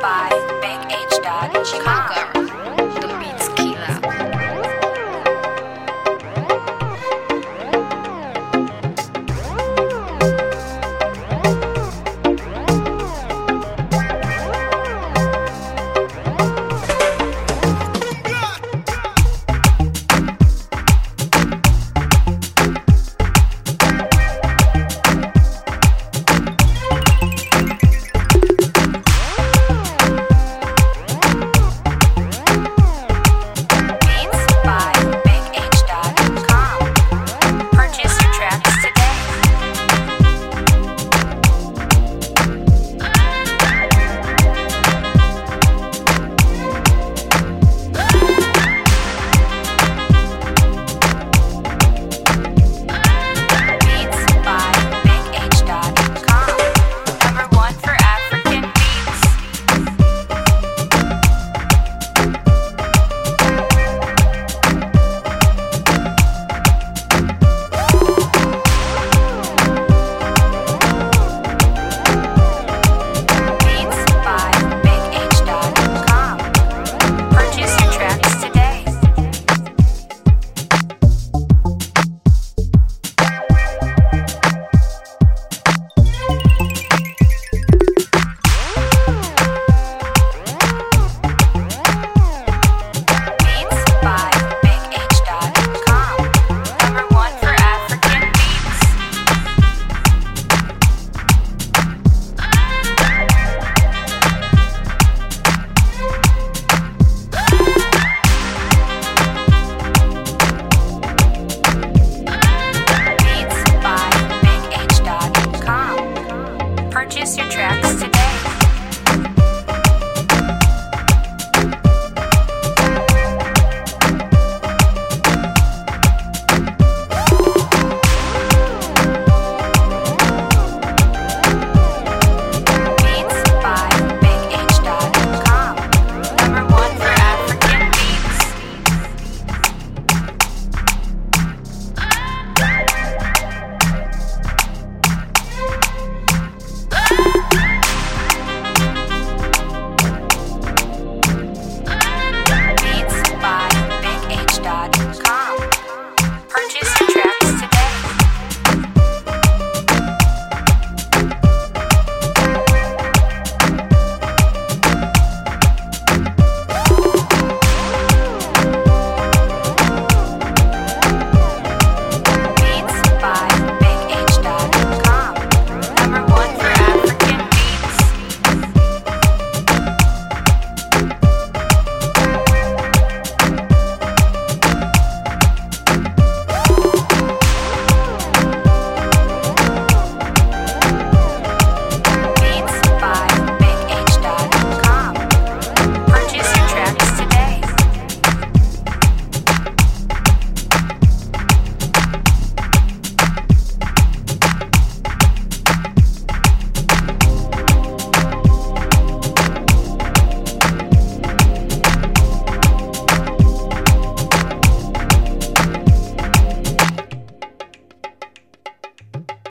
by Big